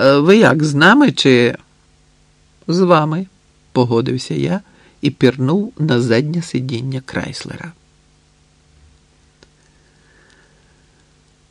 Е, ви як, з нами чи з вами? погодився я і пірнув на заднє сидіння Крайслера.